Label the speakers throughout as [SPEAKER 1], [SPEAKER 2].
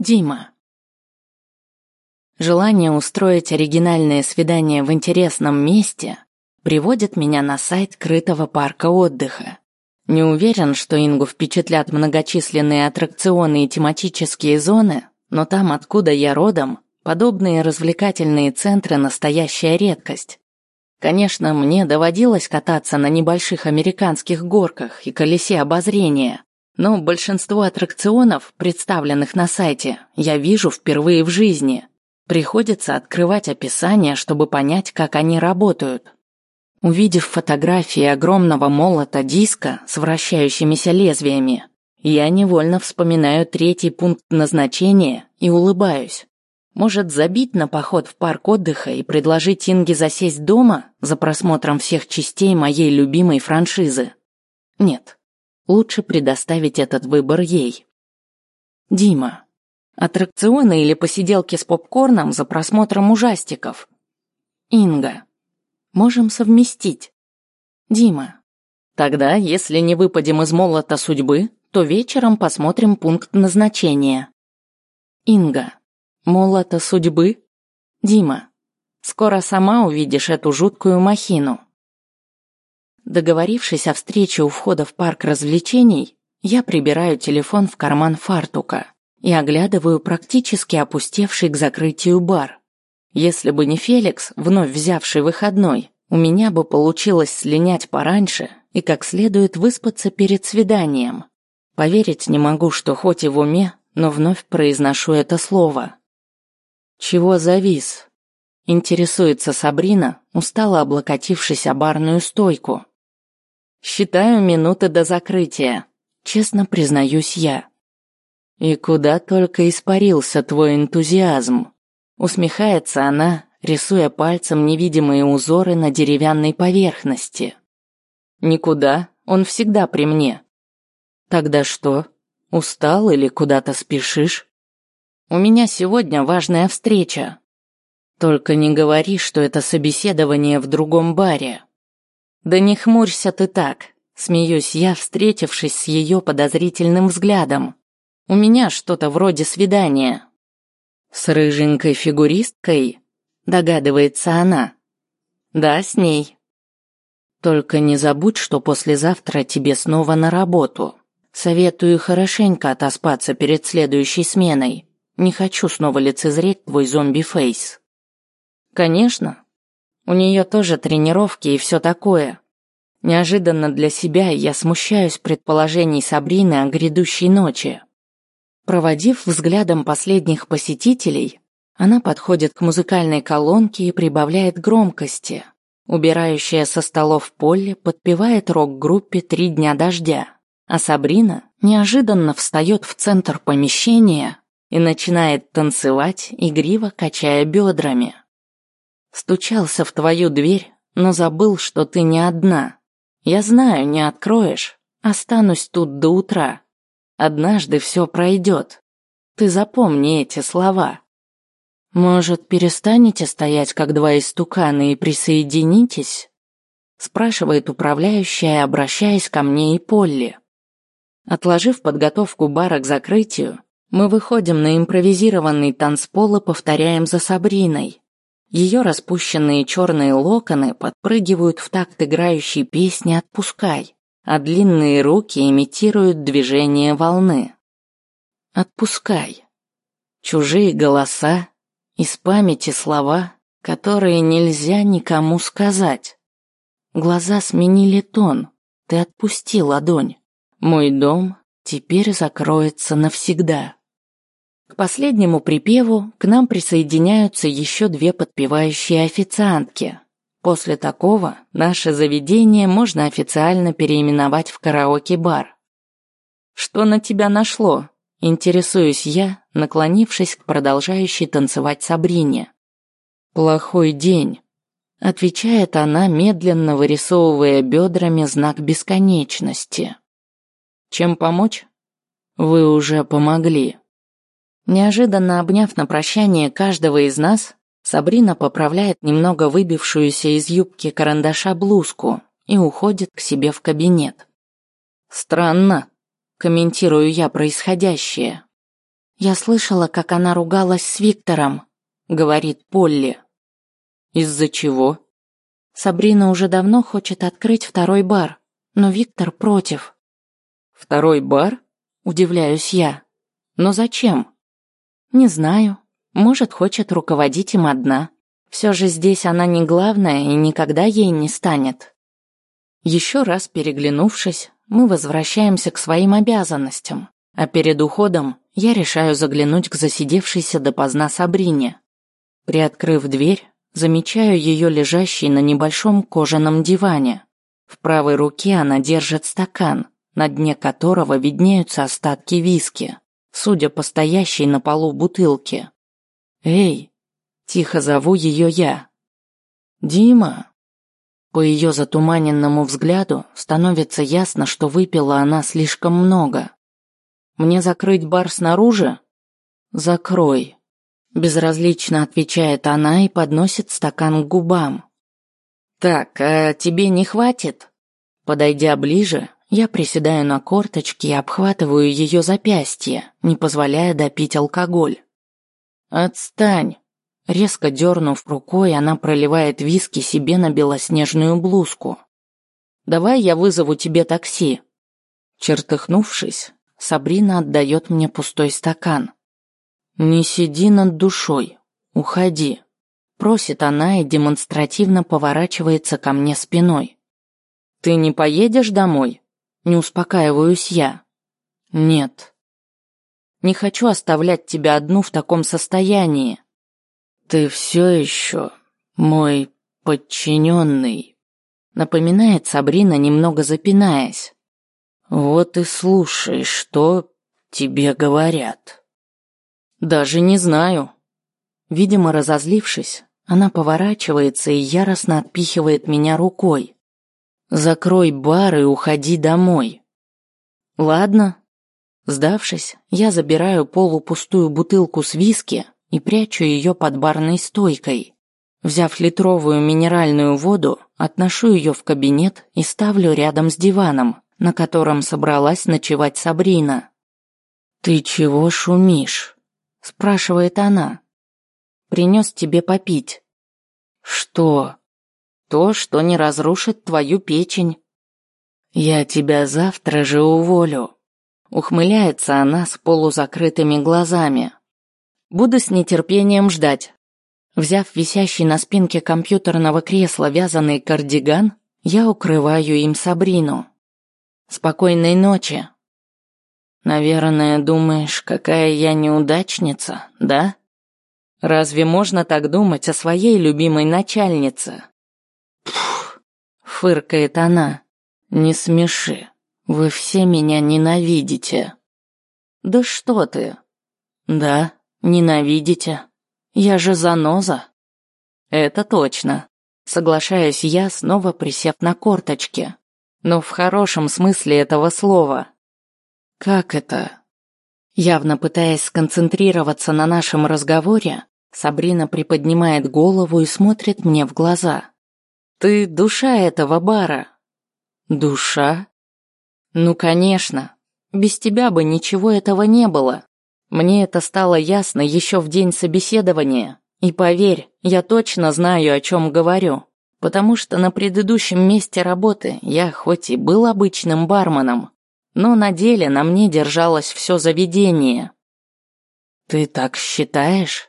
[SPEAKER 1] Дима. Желание устроить оригинальное свидание в интересном месте приводит меня на сайт крытого парка отдыха. Не уверен, что Ингу впечатлят многочисленные аттракционы и тематические зоны, но там, откуда я родом, подобные развлекательные центры – настоящая редкость. Конечно, мне доводилось кататься на небольших американских горках и колесе обозрения, но большинство аттракционов, представленных на сайте, я вижу впервые в жизни. Приходится открывать описание, чтобы понять, как они работают. Увидев фотографии огромного молота диска с вращающимися лезвиями, я невольно вспоминаю третий пункт назначения и улыбаюсь. Может, забить на поход в парк отдыха и предложить Инге засесть дома за просмотром всех частей моей любимой франшизы? Нет, Лучше предоставить этот выбор ей. Дима. Аттракционы или посиделки с попкорном за просмотром ужастиков? Инга. Можем совместить. Дима. Тогда, если не выпадем из молота судьбы, то вечером посмотрим пункт назначения. Инга. Молота судьбы? Дима. Скоро сама увидишь эту жуткую махину. Договорившись о встрече у входа в парк развлечений, я прибираю телефон в карман фартука и оглядываю практически опустевший к закрытию бар. Если бы не Феликс, вновь взявший выходной, у меня бы получилось слинять пораньше и как следует выспаться перед свиданием. Поверить не могу, что хоть и в уме, но вновь произношу это слово. «Чего завис?» Интересуется Сабрина, устало облокотившись о барную стойку. Считаю минуты до закрытия, честно признаюсь я. И куда только испарился твой энтузиазм. Усмехается она, рисуя пальцем невидимые узоры на деревянной поверхности. Никуда, он всегда при мне. Тогда что? Устал или куда-то спешишь? У меня сегодня важная встреча. Только не говори, что это собеседование в другом баре. «Да не хмурься ты так», — смеюсь я, встретившись с ее подозрительным взглядом. «У меня что-то вроде свидания». «С рыженькой фигуристкой?» — догадывается она. «Да, с ней». «Только не забудь, что послезавтра тебе снова на работу. Советую хорошенько отоспаться перед следующей сменой. Не хочу снова лицезреть твой зомби-фейс». «Конечно», у нее тоже тренировки и все такое. Неожиданно для себя я смущаюсь предположений Сабрины о грядущей ночи. Проводив взглядом последних посетителей, она подходит к музыкальной колонке и прибавляет громкости. Убирающая со столов Полли подпевает рок-группе «Три дня дождя», а Сабрина неожиданно встает в центр помещения и начинает танцевать, игриво качая бедрами. Стучался в твою дверь, но забыл, что ты не одна. Я знаю, не откроешь. Останусь тут до утра. Однажды все пройдет. Ты запомни эти слова. Может, перестанете стоять, как два истукана, и присоединитесь? Спрашивает управляющая, обращаясь ко мне и Полли. Отложив подготовку бара к закрытию, мы выходим на импровизированный танцпол и повторяем за Сабриной. Ее распущенные черные локоны подпрыгивают в такт играющей песни «Отпускай», а длинные руки имитируют движение волны. «Отпускай». Чужие голоса, из памяти слова, которые нельзя никому сказать. Глаза сменили тон, ты отпусти ладонь. Мой дом теперь закроется навсегда. К последнему припеву к нам присоединяются еще две подпевающие официантки. После такого наше заведение можно официально переименовать в караоке-бар. «Что на тебя нашло?» – интересуюсь я, наклонившись к продолжающей танцевать Сабрине. «Плохой день», – отвечает она, медленно вырисовывая бедрами знак бесконечности. «Чем помочь?» «Вы уже помогли». Неожиданно обняв на прощание каждого из нас, Сабрина поправляет немного выбившуюся из юбки карандаша блузку и уходит к себе в кабинет. «Странно», – комментирую я происходящее. Я слышала, как она ругалась с Виктором, говорит Полли.
[SPEAKER 2] Из-за чего?
[SPEAKER 1] Сабрина уже давно хочет открыть второй бар, но Виктор против.
[SPEAKER 2] Второй бар?
[SPEAKER 1] Удивляюсь я. Но зачем?
[SPEAKER 2] Не знаю.
[SPEAKER 1] Может, хочет руководить им одна. Все же здесь она не главная и никогда ей не станет. Еще раз переглянувшись, мы возвращаемся к своим обязанностям, а перед уходом я решаю заглянуть к засидевшейся допоздна Сабрине. Приоткрыв дверь, замечаю ее лежащей на небольшом кожаном диване. В правой руке она держит стакан, на дне которого виднеются остатки виски, судя по стоящей на полу бутылке. «Эй!» – тихо зову ее я. «Дима!» По ее затуманенному взгляду становится ясно, что выпила она слишком много. «Мне закрыть бар снаружи?» «Закрой», – безразлично отвечает она и подносит стакан к губам. «Так, а тебе не хватит?» Подойдя ближе, я приседаю на корточки и обхватываю ее запястье, не позволяя допить алкоголь. «Отстань!» Резко дернув рукой, она проливает виски себе на белоснежную блузку. «Давай я вызову тебе такси». Чертыхнувшись, Сабрина отдает мне пустой стакан. «Не сиди над душой, уходи», – просит она и демонстративно поворачивается ко мне спиной. «Ты не поедешь домой?» Не успокаиваюсь я. «Нет». «Не хочу оставлять тебя одну в таком состоянии», «Ты все еще мой подчиненный», — напоминает Сабрина, немного запинаясь. «Вот и слушай, что тебе говорят». «Даже не знаю». Видимо, разозлившись, она поворачивается и яростно отпихивает меня рукой. «Закрой бар и уходи домой». «Ладно». Сдавшись, я забираю полупустую бутылку с виски, и прячу ее под барной стойкой. Взяв литровую минеральную воду, отношу ее в кабинет и ставлю рядом с диваном, на котором собралась ночевать Сабрина. «Ты чего шумишь?» – спрашивает она. «Принес тебе попить». «Что?» «То, что не разрушит твою печень». «Я тебя завтра же уволю», – ухмыляется она с полузакрытыми глазами. Буду с нетерпением ждать. Взяв висящий на спинке компьютерного кресла вязаный кардиган, я укрываю им Сабрину. Спокойной ночи. Наверное, думаешь, какая я неудачница, да? Разве можно так думать о своей любимой начальнице? Фыркает она. Не смеши. Вы все меня ненавидите. Да что ты? Да, Ненавидите? Я же заноза. Это точно. Соглашаюсь я, снова присев на корточки. Но в хорошем смысле этого слова. Как это? Явно пытаясь сконцентрироваться на нашем разговоре, Сабрина приподнимает голову и смотрит мне в глаза. Ты душа этого бара. Душа? Ну, конечно. Без тебя бы ничего этого не было. Мне это стало ясно еще в день собеседования. И поверь, я точно знаю, о чем говорю. Потому что на предыдущем месте работы я хоть и был обычным барменом, но на деле на мне держалось все заведение. «Ты так считаешь?»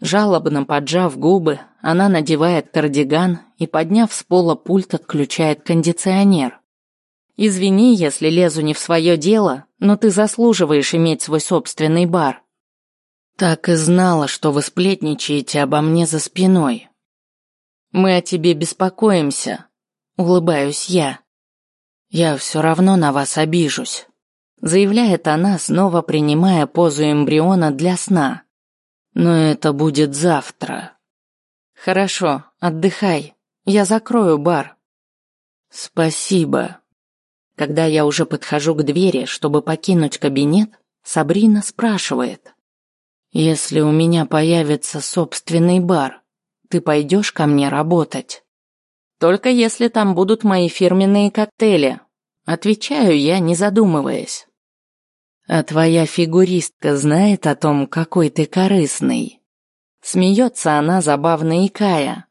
[SPEAKER 1] Жалобно поджав губы, она надевает кардиган и, подняв с пола пульт, отключает кондиционер. Извини, если лезу не в свое дело, но ты заслуживаешь иметь свой собственный бар. Так и знала, что вы сплетничаете обо мне за спиной. Мы о тебе беспокоимся, улыбаюсь я. Я все равно на вас обижусь, заявляет она, снова принимая позу эмбриона для сна. Но это будет завтра. Хорошо, отдыхай. Я закрою бар. Спасибо. Когда я уже подхожу к двери, чтобы покинуть кабинет, Сабрина спрашивает. «Если у меня появится собственный бар, ты пойдешь ко мне работать?» «Только если там будут мои фирменные коктейли», отвечаю я, не задумываясь. А твоя фигуристка знает о том, какой ты корыстный. Смеется она, забавно икая.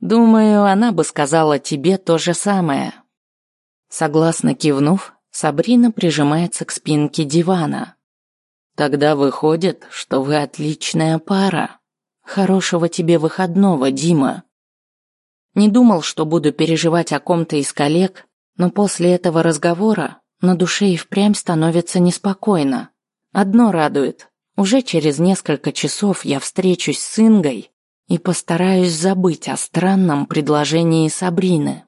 [SPEAKER 1] Думаю, она бы сказала тебе то же самое. Согласно кивнув, Сабрина прижимается к спинке дивана. Тогда выходит, что вы отличная пара. Хорошего тебе выходного, Дима. Не думал, что буду переживать о ком-то из коллег, но после этого разговора на душе и впрямь становится неспокойно. Одно радует. Уже через несколько часов я встречусь с Ингой и постараюсь забыть о странном предложении Сабрины.